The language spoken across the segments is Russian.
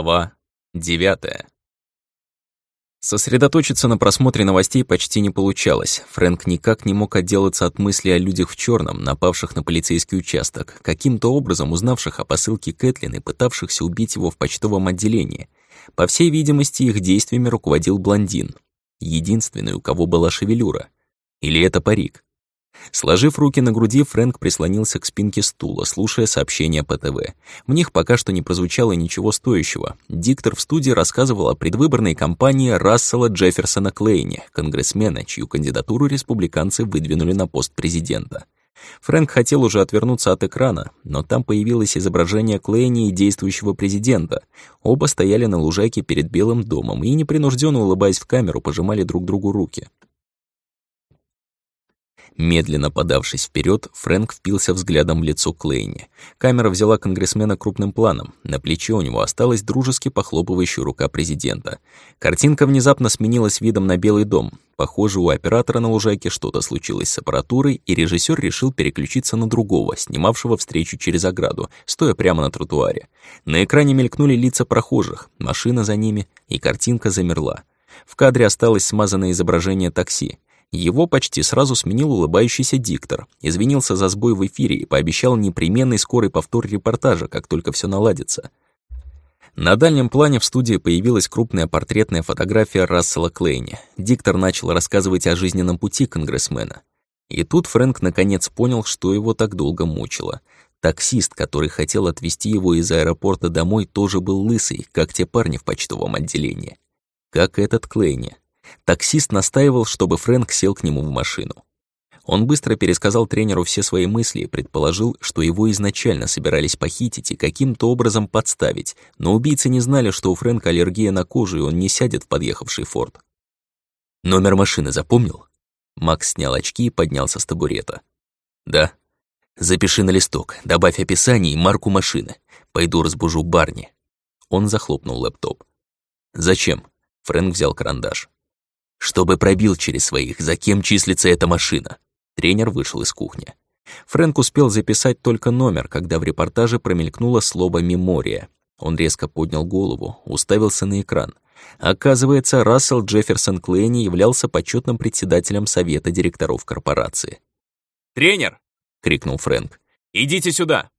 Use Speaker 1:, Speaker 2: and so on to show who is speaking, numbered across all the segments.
Speaker 1: Глава 9 Сосредоточиться на просмотре новостей почти не получалось. Фрэнк никак не мог отделаться от мысли о людях в черном, напавших на полицейский участок, каким-то образом узнавших о посылке Кэтлин и пытавшихся убить его в почтовом отделении. По всей видимости, их действиями руководил блондин. Единственный, у кого была шевелюра. Или это парик. Сложив руки на груди, Фрэнк прислонился к спинке стула, слушая сообщения по ТВ. В них пока что не прозвучало ничего стоящего. Диктор в студии рассказывал о предвыборной кампании Рассела Джефферсона Клейни, конгрессмена, чью кандидатуру республиканцы выдвинули на пост президента. Фрэнк хотел уже отвернуться от экрана, но там появилось изображение Клейни и действующего президента. Оба стояли на лужайке перед Белым домом и, непринужденно улыбаясь в камеру, пожимали друг другу руки. Медленно подавшись вперед, Фрэнк впился взглядом в лицо Клейни. Камера взяла конгрессмена крупным планом. На плече у него осталась дружески похлопывающая рука президента. Картинка внезапно сменилась видом на Белый дом. Похоже, у оператора на лужайке что-то случилось с аппаратурой, и режиссер решил переключиться на другого, снимавшего встречу через ограду, стоя прямо на тротуаре. На экране мелькнули лица прохожих, машина за ними, и картинка замерла. В кадре осталось смазанное изображение такси. Его почти сразу сменил улыбающийся диктор, извинился за сбой в эфире и пообещал непременный скорый повтор репортажа, как только все наладится. На дальнем плане в студии появилась крупная портретная фотография Рассела Клейни. Диктор начал рассказывать о жизненном пути конгрессмена. И тут Фрэнк наконец понял, что его так долго мучило. Таксист, который хотел отвезти его из аэропорта домой, тоже был лысый, как те парни в почтовом отделении. Как этот Клейни. Таксист настаивал, чтобы Фрэнк сел к нему в машину. Он быстро пересказал тренеру все свои мысли и предположил, что его изначально собирались похитить и каким-то образом подставить, но убийцы не знали, что у Фрэнка аллергия на кожу, и он не сядет в подъехавший форт. «Номер машины запомнил?» Макс снял очки и поднялся с табурета. «Да». «Запиши на листок, добавь описание и марку машины. Пойду разбужу Барни». Он захлопнул лэптоп. «Зачем?» Фрэнк взял карандаш чтобы пробил через своих, за кем числится эта машина. Тренер вышел из кухни. Фрэнк успел записать только номер, когда в репортаже промелькнуло слово «мемория». Он резко поднял голову, уставился на экран. Оказывается, Рассел Джефферсон Клейни являлся почетным председателем совета директоров корпорации.
Speaker 2: «Тренер!» — крикнул Фрэнк. «Идите сюда!»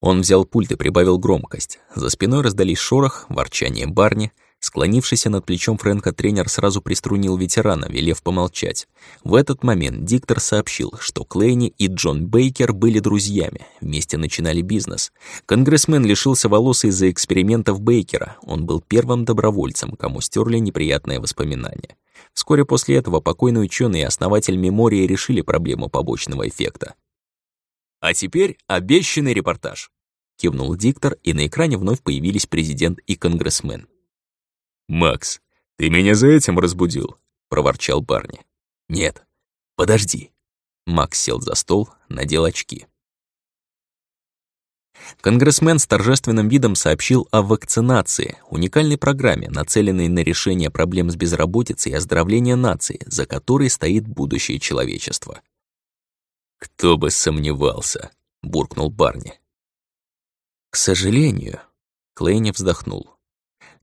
Speaker 1: Он взял пульт и прибавил громкость. За спиной раздались шорох, ворчание Барни — Склонившийся над плечом Фрэнка тренер сразу приструнил ветерана, велев помолчать. В этот момент диктор сообщил, что Клейни и Джон Бейкер были друзьями, вместе начинали бизнес. Конгрессмен лишился волос из-за экспериментов Бейкера. Он был первым добровольцем, кому стерли неприятные воспоминания. Вскоре после этого покойный ученый и основатель мемории решили проблему побочного эффекта.
Speaker 2: «А теперь обещанный репортаж», —
Speaker 1: кивнул диктор, и на экране вновь появились президент и конгрессмен.
Speaker 3: «Макс, ты меня за этим разбудил?» — проворчал Барни.
Speaker 1: «Нет, подожди». Макс сел за стол, надел очки. Конгрессмен с торжественным видом сообщил о вакцинации, уникальной программе, нацеленной на решение проблем с безработицей и оздоровление нации, за которой стоит будущее человечества.
Speaker 3: «Кто бы сомневался», — буркнул Барни.
Speaker 1: «К сожалению», — Клейни вздохнул.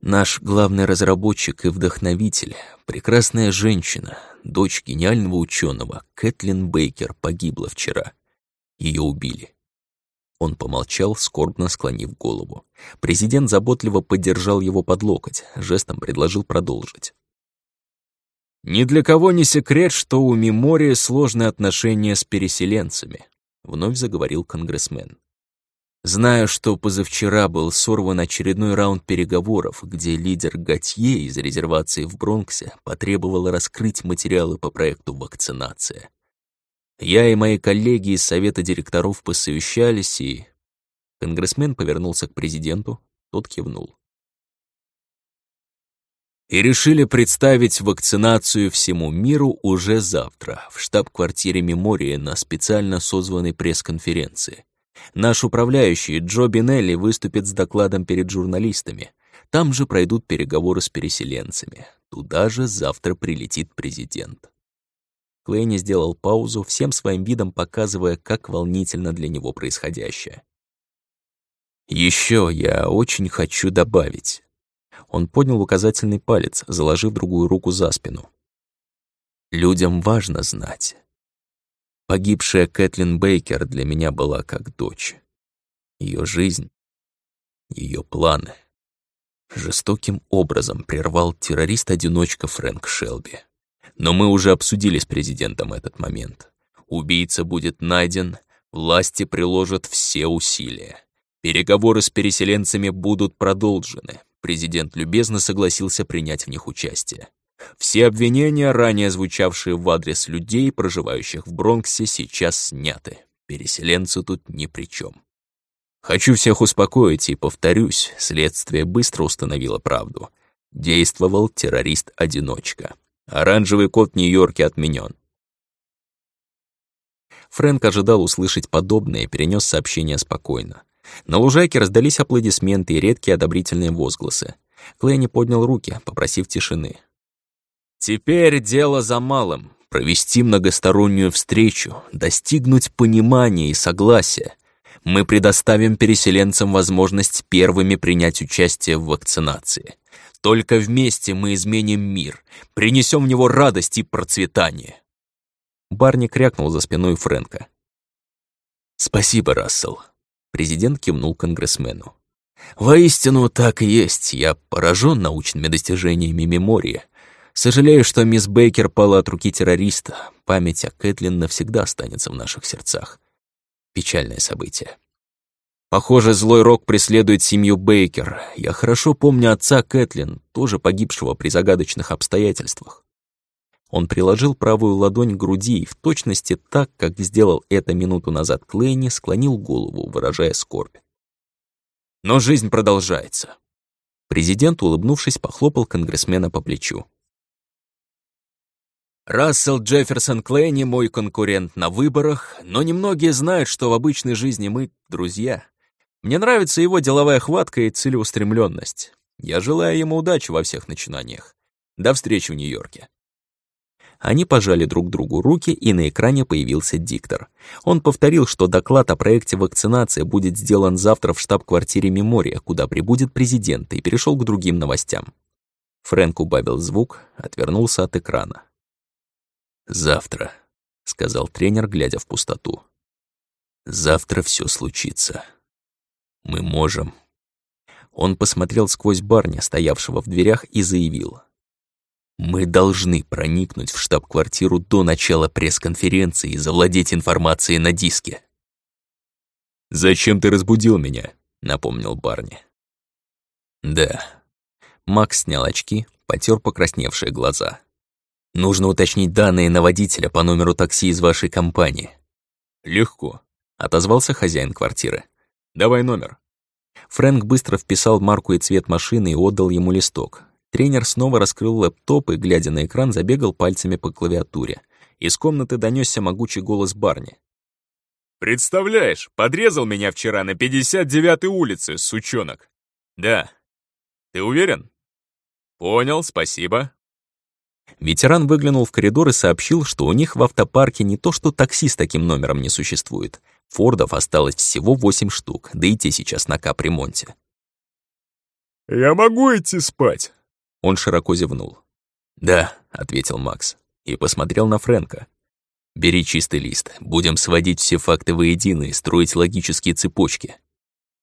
Speaker 1: Наш главный разработчик и вдохновитель, прекрасная женщина, дочь гениального ученого, Кэтлин Бейкер, погибла вчера. Ее убили. Он помолчал, скорбно склонив голову. Президент заботливо поддержал его под локоть, жестом предложил продолжить.
Speaker 2: «Ни для кого не секрет, что у Мемории сложные отношения с переселенцами», — вновь заговорил конгрессмен. Знаю, что позавчера был сорван очередной раунд переговоров, где лидер Готье из резервации в Бронксе потребовал раскрыть материалы по проекту вакцинация. Я и мои коллеги из совета директоров посовещались, и... Конгрессмен повернулся к президенту, тот кивнул. И решили представить вакцинацию всему миру уже завтра в штаб-квартире Мемории на специально созванной пресс-конференции. Наш управляющий Джо Бинелли выступит с докладом перед журналистами. Там же пройдут переговоры с переселенцами. Туда же завтра прилетит президент. Клейни сделал паузу, всем своим видом показывая, как волнительно для него происходящее.
Speaker 1: Еще я очень хочу добавить. Он поднял указательный палец, заложив другую руку за спину. Людям важно знать. Погибшая Кэтлин Бейкер для меня была как дочь. Ее жизнь, ее планы жестоким образом прервал террорист-одиночка Фрэнк Шелби. Но мы уже обсудили с президентом этот момент. Убийца будет найден, власти приложат все усилия. Переговоры с переселенцами будут продолжены. Президент любезно согласился принять в них участие. Все обвинения, ранее звучавшие в адрес людей, проживающих в Бронксе, сейчас сняты. Переселенцы тут ни при чем. Хочу всех успокоить и повторюсь, следствие быстро установило правду. Действовал террорист-одиночка. Оранжевый код Нью-Йорке отменен. Фрэнк ожидал услышать подобное и перенес сообщение спокойно. На лужайке раздались аплодисменты и редкие одобрительные возгласы. Клэнни поднял руки, попросив тишины. «Теперь дело за малым. Провести многостороннюю встречу, достигнуть понимания и согласия, мы предоставим переселенцам возможность первыми принять участие в вакцинации. Только вместе мы изменим мир, принесем в него радость и процветание. Барни крякнул за спиной Фрэнка. «Спасибо, Рассел», — президент кивнул конгрессмену. «Воистину так и есть. Я поражен научными достижениями мемории. Сожалею, что мисс Бейкер пала от руки террориста. Память о Кэтлин навсегда останется в наших сердцах. Печальное событие. Похоже, злой рок преследует семью Бейкер. Я хорошо помню отца Кэтлин, тоже погибшего при загадочных обстоятельствах. Он приложил правую ладонь к груди и в точности так, как сделал это минуту назад Клейни, склонил голову, выражая скорбь. Но жизнь продолжается. Президент, улыбнувшись, похлопал конгрессмена по плечу. Рассел Джефферсон Клейни мой конкурент на выборах, но немногие знают, что в обычной жизни мы друзья. Мне нравится его деловая хватка и целеустремленность. Я желаю ему удачи во всех начинаниях. До встречи в Нью-Йорке. Они пожали друг другу руки, и на экране появился диктор. Он повторил, что доклад о проекте вакцинации будет сделан завтра в штаб-квартире Мемория, куда прибудет президент, и перешел к другим новостям. Фрэнк убавил звук, отвернулся от экрана. «Завтра», — сказал тренер, глядя в пустоту. «Завтра все случится. Мы можем». Он посмотрел сквозь барня, стоявшего в дверях, и заявил. «Мы должны проникнуть в штаб-квартиру до начала пресс-конференции и завладеть информацией на диске».
Speaker 3: «Зачем ты разбудил меня?» — напомнил Барни.
Speaker 1: «Да». Макс снял очки, потер покрасневшие глаза. Нужно уточнить данные на водителя по номеру такси из вашей компании.
Speaker 3: Легко,
Speaker 1: отозвался хозяин квартиры.
Speaker 3: Давай номер.
Speaker 1: Фрэнк быстро вписал марку и цвет машины и отдал ему листок. Тренер снова раскрыл лэптоп и, глядя на экран, забегал пальцами по клавиатуре. Из комнаты донесся могучий голос Барни.
Speaker 3: «Представляешь, подрезал меня вчера на 59-й улице, сучонок». «Да». «Ты уверен?» «Понял, спасибо.
Speaker 1: Ветеран выглянул в коридор и сообщил, что у них в автопарке не то что такси с таким номером не существует. Фордов осталось всего восемь штук, да и те сейчас на капремонте.
Speaker 3: «Я могу идти спать?»
Speaker 1: Он широко зевнул. «Да», — ответил Макс и посмотрел на Фрэнка. «Бери чистый лист, будем сводить все факты воедино и строить логические цепочки.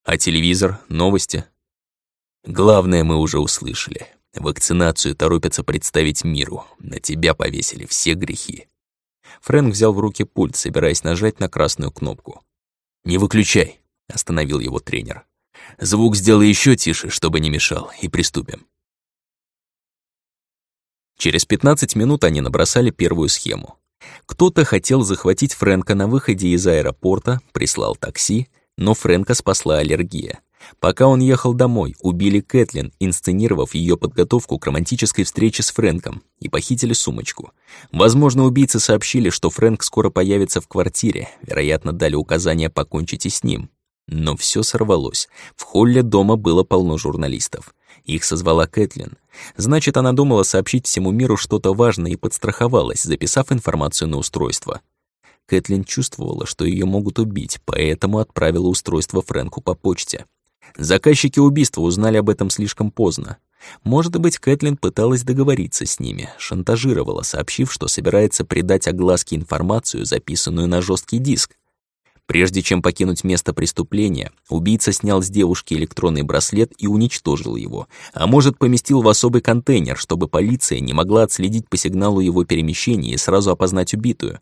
Speaker 1: А телевизор, новости?» «Главное мы уже услышали. Вакцинацию торопятся представить миру. На тебя повесили все грехи. Фрэнк взял в руки пульт, собираясь нажать на красную кнопку. «Не выключай», — остановил его тренер. «Звук сделай еще тише, чтобы не мешал, и приступим». Через 15 минут они набросали первую схему. Кто-то хотел захватить Фрэнка на выходе из аэропорта, прислал такси, но Фрэнка спасла аллергия. Пока он ехал домой, убили Кэтлин, инсценировав ее подготовку к романтической встрече с Фрэнком, и похитили сумочку. Возможно, убийцы сообщили, что Фрэнк скоро появится в квартире, вероятно, дали указание покончить и с ним. Но все сорвалось. В холле дома было полно журналистов. Их созвала Кэтлин. Значит, она думала сообщить всему миру что-то важное и подстраховалась, записав информацию на устройство. Кэтлин чувствовала, что ее могут убить, поэтому отправила устройство Фрэнку по почте. Заказчики убийства узнали об этом слишком поздно. Может быть, Кэтлин пыталась договориться с ними, шантажировала, сообщив, что собирается придать огласке информацию, записанную на жесткий диск. Прежде чем покинуть место преступления, убийца снял с девушки электронный браслет и уничтожил его, а может, поместил в особый контейнер, чтобы полиция не могла отследить по сигналу его перемещения и сразу опознать убитую.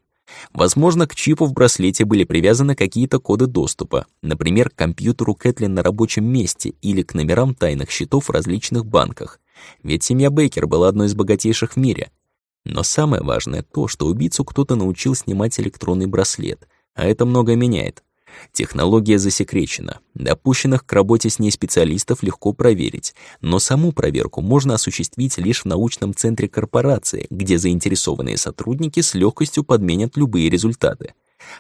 Speaker 1: Возможно, к чипу в браслете были привязаны какие-то коды доступа, например, к компьютеру Кэтлин на рабочем месте или к номерам тайных счетов в различных банках. Ведь семья Бейкер была одной из богатейших в мире. Но самое важное то, что убийцу кто-то научил снимать электронный браслет, а это многое меняет. Технология засекречена. Допущенных к работе с ней специалистов легко проверить, но саму проверку можно осуществить лишь в научном центре корпорации, где заинтересованные сотрудники с легкостью подменят любые результаты.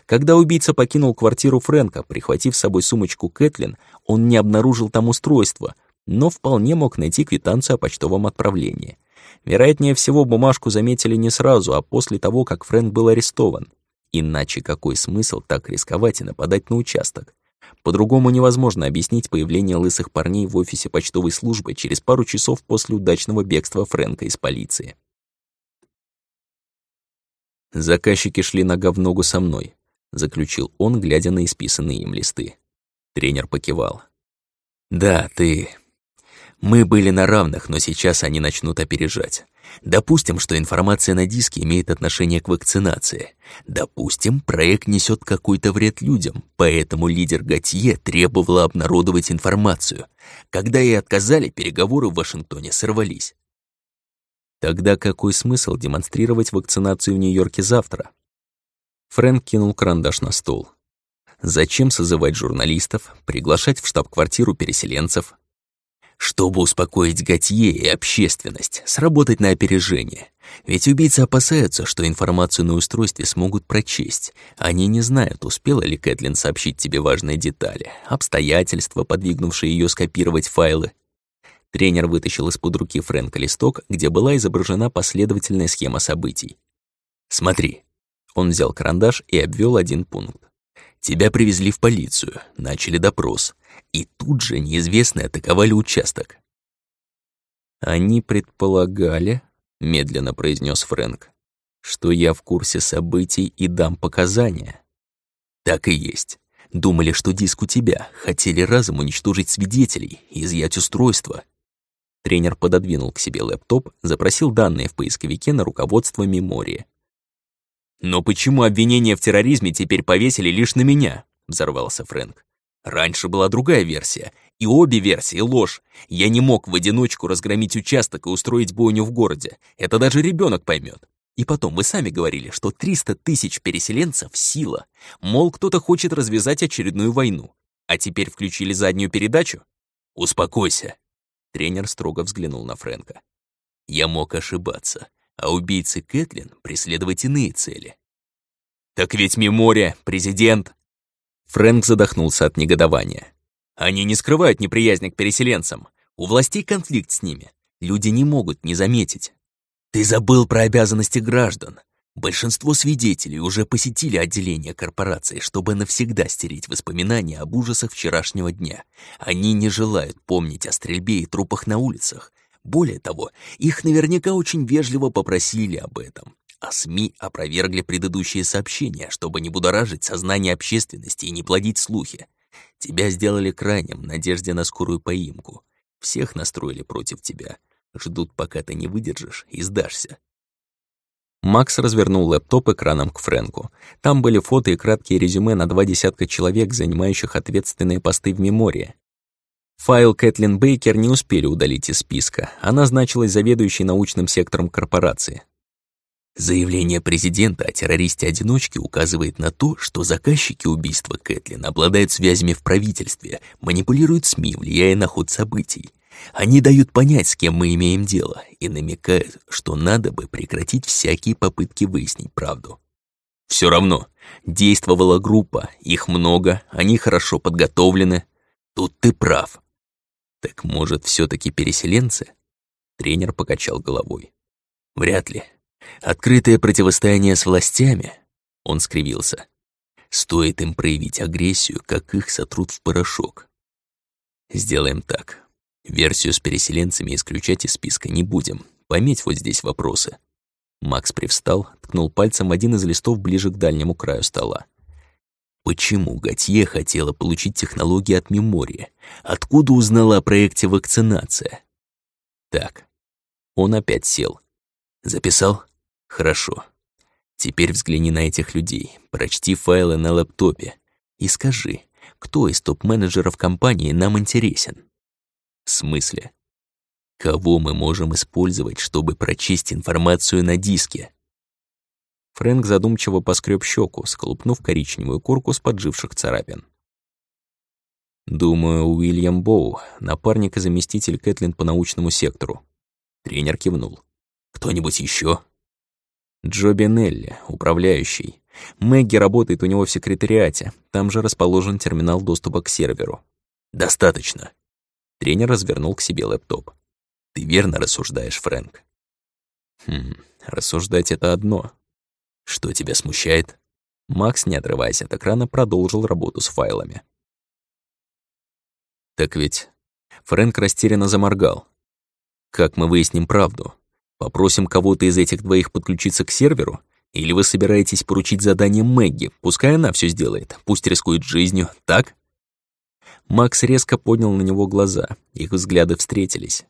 Speaker 1: Когда убийца покинул квартиру Фрэнка, прихватив с собой сумочку Кэтлин, он не обнаружил там устройства, но вполне мог найти квитанцию о почтовом отправлении. Вероятнее всего, бумажку заметили не сразу, а после того, как Фрэнк был арестован. Иначе какой смысл так рисковать и нападать на участок? По-другому невозможно объяснить появление лысых парней в офисе почтовой службы через пару часов после удачного бегства Фрэнка из полиции. «Заказчики шли нога в ногу со мной», — заключил он, глядя на исписанные им листы. Тренер покивал. «Да, ты... Мы были на равных, но сейчас они начнут опережать. Допустим, что информация на диске имеет отношение к вакцинации. Допустим, проект несет какой-то вред людям, поэтому лидер Готье требовала обнародовать информацию. Когда ей отказали, переговоры в Вашингтоне сорвались. Тогда какой смысл демонстрировать вакцинацию в Нью-Йорке завтра? Фрэнк кинул карандаш на стол. Зачем созывать журналистов, приглашать в штаб-квартиру переселенцев, чтобы успокоить Готье и общественность, сработать на опережение. Ведь убийцы опасаются, что информацию на устройстве смогут прочесть. Они не знают, успела ли Кэтлин сообщить тебе важные детали, обстоятельства, подвигнувшие ее скопировать файлы. Тренер вытащил из-под руки Фрэнка листок, где была изображена последовательная схема событий. «Смотри». Он взял карандаш и обвел один пункт. «Тебя привезли в полицию, начали допрос. И тут же неизвестные атаковали участок. «Они предполагали», — медленно произнес Фрэнк, «что я в курсе событий и дам показания». «Так и есть. Думали, что диск у тебя, хотели разом уничтожить свидетелей, изъять устройство». Тренер пододвинул к себе лэптоп, запросил данные в поисковике на руководство мемории. «Но почему обвинение в терроризме теперь повесили лишь на меня?» — взорвался Фрэнк. Раньше была другая версия, и обе версии — ложь. Я не мог в одиночку разгромить участок и устроить бойню в городе. Это даже ребенок поймет. И потом, вы сами говорили, что 300 тысяч переселенцев — сила. Мол, кто-то хочет развязать очередную войну. А теперь включили заднюю передачу? Успокойся. Тренер строго взглянул на Фрэнка. Я мог ошибаться, а убийцы Кэтлин преследовать иные цели. Так ведь Мемория, президент, Фрэнк задохнулся от негодования. Они не скрывают неприязни к переселенцам. У властей конфликт с ними. Люди не могут не заметить. Ты забыл про обязанности граждан. Большинство свидетелей уже посетили отделение корпорации, чтобы навсегда стереть воспоминания об ужасах вчерашнего дня. Они не желают помнить о стрельбе и трупах на улицах. Более того, их наверняка очень вежливо попросили об этом а СМИ опровергли предыдущие сообщения, чтобы не будоражить сознание общественности и не плодить слухи. Тебя сделали крайним в надежде на скорую поимку. Всех настроили против тебя. Ждут, пока ты не выдержишь и сдашься. Макс развернул лэптоп экраном к Фрэнку. Там были фото и краткие резюме на два десятка человек, занимающих ответственные посты в мемории. Файл Кэтлин Бейкер не успели удалить из списка. Она значилась заведующей научным сектором корпорации. Заявление президента о террористе-одиночке указывает на то, что заказчики убийства Кэтлин обладают связями в правительстве, манипулируют СМИ, влияя на ход событий. Они дают понять, с кем мы имеем дело, и намекают, что надо бы прекратить всякие попытки выяснить правду. Все равно, действовала группа, их много, они хорошо подготовлены. Тут ты прав. Так может, все таки переселенцы? Тренер покачал головой. Вряд ли. Открытое противостояние с властями? Он скривился. Стоит им проявить агрессию, как их сотрут в порошок. Сделаем так. Версию с переселенцами исключать из списка не будем. Пометь вот здесь вопросы. Макс привстал, ткнул пальцем один из листов ближе к дальнему краю стола. Почему Готье хотела получить технологии от Мемории? Откуда узнала о проекте вакцинация? Так, он опять сел. Записал? Хорошо. Теперь взгляни на этих людей, прочти файлы на лэптопе и скажи, кто из топ-менеджеров компании нам интересен. В смысле? Кого мы можем использовать, чтобы прочесть информацию на диске? Фрэнк задумчиво поскреб щеку, сколупнув коричневую корку с подживших царапин. Думаю, Уильям Боу, напарник и заместитель Кэтлин по научному сектору. Тренер кивнул. Кто-нибудь еще? Джоби Нелли, управляющий. Мэгги работает у него в секретариате. Там же расположен терминал доступа к серверу. Достаточно. Тренер развернул к себе лэптоп. Ты верно рассуждаешь, Фрэнк? Хм, рассуждать — это одно. Что тебя смущает? Макс, не отрываясь от экрана, продолжил работу с файлами. Так ведь... Фрэнк растерянно заморгал. Как мы выясним правду? Попросим кого-то из этих двоих подключиться к серверу? Или вы собираетесь поручить задание Мэгги? Пускай она все сделает, пусть рискует жизнью, так? Макс резко поднял на него глаза, их взгляды встретились.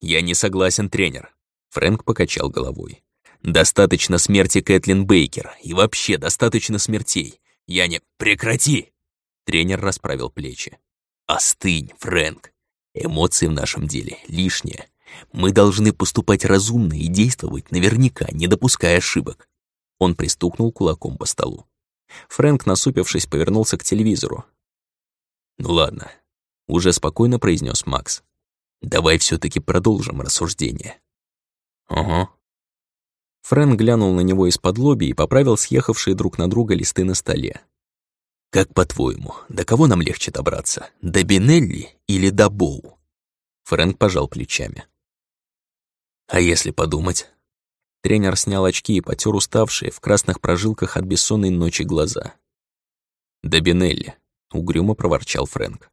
Speaker 1: «Я не согласен, тренер», — Фрэнк покачал головой. «Достаточно смерти Кэтлин Бейкер, и вообще достаточно смертей. Я не... Прекрати!» Тренер расправил плечи. «Остынь, Фрэнк. Эмоции в нашем деле лишние. Мы должны поступать разумно и действовать наверняка, не допуская ошибок. Он пристукнул кулаком по столу. Фрэнк, насупившись, повернулся к телевизору. «Ну ладно», — уже спокойно произнес Макс. «Давай все таки продолжим рассуждение». «Ага». Фрэнк глянул на него из-под лоби и поправил съехавшие друг на друга листы на столе. «Как по-твоему, до кого нам легче добраться? До Бинелли или до Боу?» Фрэнк пожал плечами. А если подумать? Тренер снял очки и потер уставшие в красных прожилках от бессонной ночи глаза. «Да Бинелли», — угрюмо проворчал Фрэнк.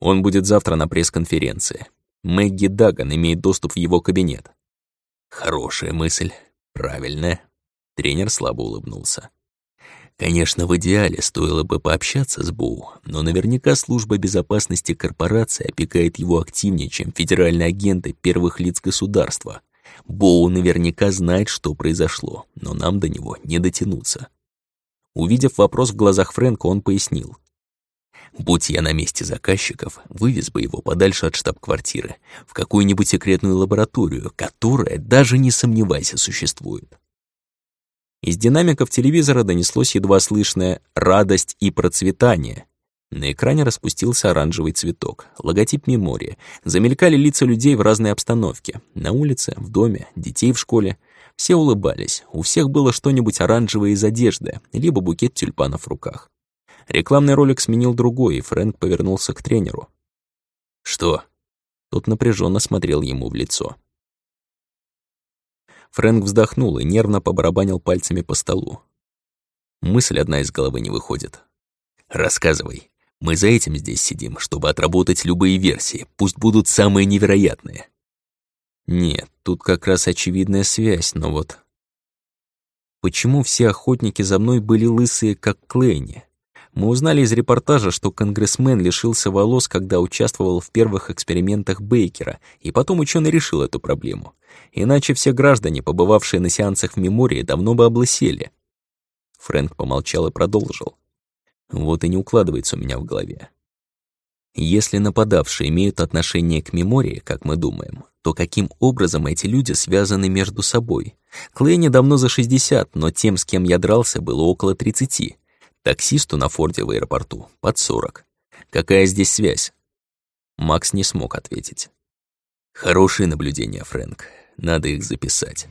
Speaker 1: «Он будет завтра на пресс-конференции. Мэгги Даган имеет доступ в его кабинет». «Хорошая мысль. Правильная». Тренер слабо улыбнулся. Конечно, в идеале стоило бы пообщаться с Боу, но наверняка служба безопасности корпорации опекает его активнее, чем федеральные агенты первых лиц государства. Боу наверняка знает, что произошло, но нам до него не дотянуться. Увидев вопрос в глазах Фрэнка, он пояснил. «Будь я на месте заказчиков, вывез бы его подальше от штаб-квартиры, в какую-нибудь секретную лабораторию, которая, даже не сомневайся, существует. Из динамиков телевизора донеслось едва слышное «радость и процветание». На экране распустился оранжевый цветок, логотип мемория. Замелькали лица людей в разной обстановке. На улице, в доме, детей в школе. Все улыбались, у всех было что-нибудь оранжевое из одежды, либо букет тюльпанов в руках. Рекламный ролик сменил другой, и Фрэнк повернулся к тренеру. «Что?» Тот напряженно смотрел ему в лицо. Фрэнк вздохнул и нервно побарабанил пальцами по столу. Мысль одна из головы не выходит. «Рассказывай. Мы за этим здесь сидим, чтобы отработать любые версии, пусть будут самые невероятные». Нет, тут как раз очевидная связь, но вот... Почему все охотники за мной были лысые, как Клейни? Мы узнали из репортажа, что конгрессмен лишился волос, когда участвовал в первых экспериментах Бейкера, и потом ученый решил эту проблему. Иначе все граждане, побывавшие на сеансах в мемории, давно бы облысели. Фрэнк помолчал и продолжил. Вот и не укладывается у меня в голове. Если нападавшие имеют отношение к мемории, как мы думаем, то каким образом эти люди связаны между собой? Клейне давно за 60, но тем, с кем я дрался, было около 30. Таксисту на Форде в аэропорту под 40. Какая здесь связь? Макс не смог ответить. Хорошие наблюдения, Фрэнк. Надо их записать.